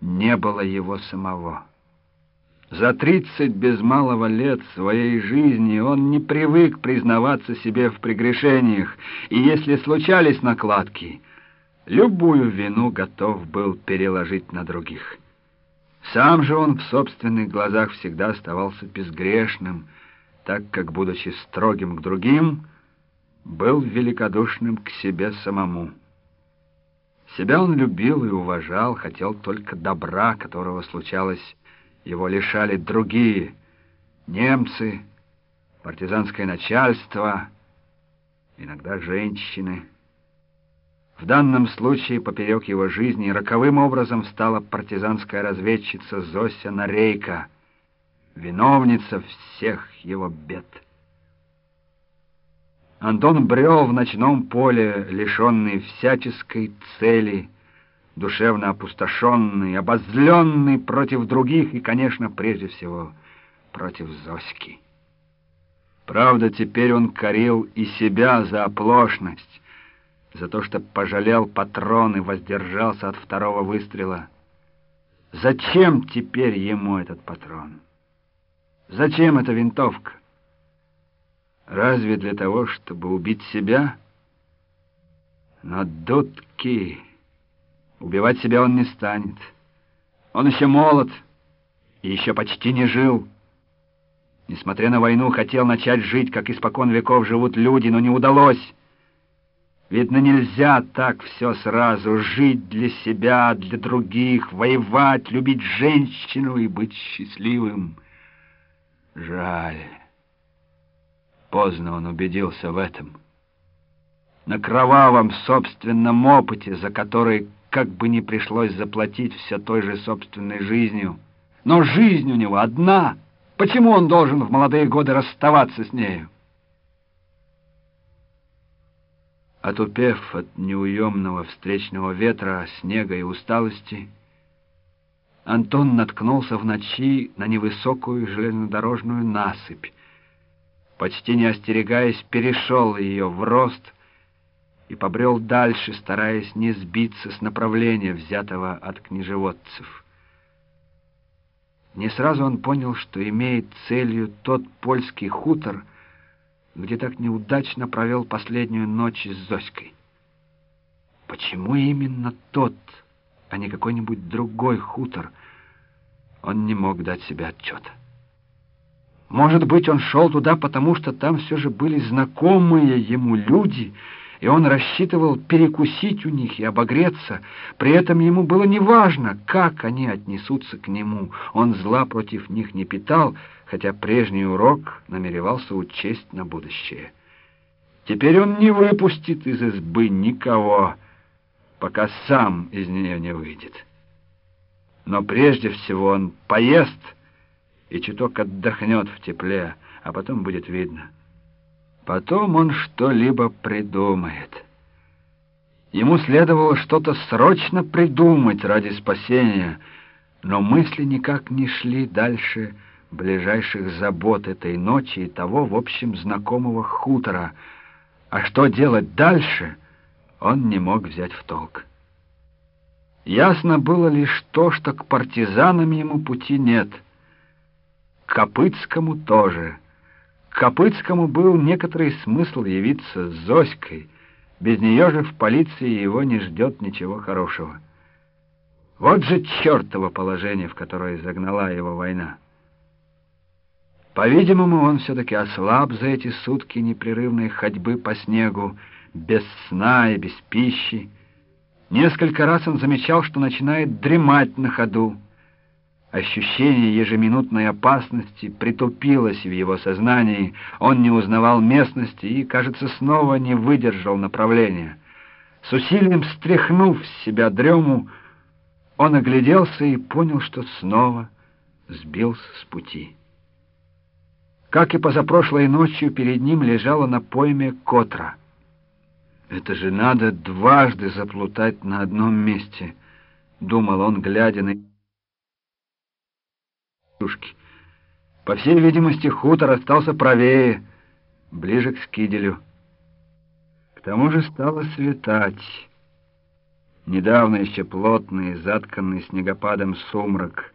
не было его самого. За тридцать без малого лет своей жизни он не привык признаваться себе в прегрешениях, и если случались накладки, любую вину готов был переложить на других. Сам же он в собственных глазах всегда оставался безгрешным, так как, будучи строгим к другим, был великодушным к себе самому. Себя он любил и уважал, хотел только добра, которого случалось его лишали другие — немцы, партизанское начальство, иногда женщины. В данном случае поперек его жизни роковым образом стала партизанская разведчица Зося Нарейка, виновница всех его бед. Антон брел в ночном поле, лишенный всяческой цели — душевно опустошенный, обозленный против других и, конечно, прежде всего, против Зоськи. Правда, теперь он корил и себя за оплошность, за то, что пожалел патрон и воздержался от второго выстрела. Зачем теперь ему этот патрон? Зачем эта винтовка? Разве для того, чтобы убить себя? Но дудки... Убивать себя он не станет. Он еще молод и еще почти не жил. Несмотря на войну, хотел начать жить, как испокон веков живут люди, но не удалось. Видно, нельзя так все сразу жить для себя, для других, воевать, любить женщину и быть счастливым. Жаль. Поздно он убедился в этом. На кровавом собственном опыте, за который как бы ни пришлось заплатить все той же собственной жизнью. Но жизнь у него одна. Почему он должен в молодые годы расставаться с нею? Отупев от неуемного встречного ветра, снега и усталости, Антон наткнулся в ночи на невысокую железнодорожную насыпь. Почти не остерегаясь, перешел ее в рост — и побрел дальше, стараясь не сбиться с направления, взятого от книжеводцев. Не сразу он понял, что имеет целью тот польский хутор, где так неудачно провел последнюю ночь с Зоськой. Почему именно тот, а не какой-нибудь другой хутор, он не мог дать себе отчета. Может быть, он шел туда, потому что там все же были знакомые ему люди — и он рассчитывал перекусить у них и обогреться. При этом ему было неважно, как они отнесутся к нему. Он зла против них не питал, хотя прежний урок намеревался учесть на будущее. Теперь он не выпустит из избы никого, пока сам из нее не выйдет. Но прежде всего он поест и чуток отдохнет в тепле, а потом будет видно — Потом он что-либо придумает. Ему следовало что-то срочно придумать ради спасения, но мысли никак не шли дальше ближайших забот этой ночи и того, в общем, знакомого хутора. А что делать дальше, он не мог взять в толк. Ясно было лишь то, что к партизанам ему пути нет. Копыцкому тоже — Копыцкому был некоторый смысл явиться с Зоськой. Без нее же в полиции его не ждет ничего хорошего. Вот же чертово положение, в которое загнала его война. По-видимому, он все-таки ослаб за эти сутки непрерывной ходьбы по снегу, без сна и без пищи. Несколько раз он замечал, что начинает дремать на ходу. Ощущение ежеминутной опасности притупилось в его сознании, он не узнавал местности и, кажется, снова не выдержал направления. С усилием стряхнув с себя дрему, он огляделся и понял, что снова сбился с пути. Как и позапрошлой ночью, перед ним лежала на пойме Котра. «Это же надо дважды заплутать на одном месте», — думал он, глядя на Тушки. По всей видимости, хутор остался правее, ближе к скиделю. К тому же стало светать. Недавно еще плотный, затканный снегопадом сумрак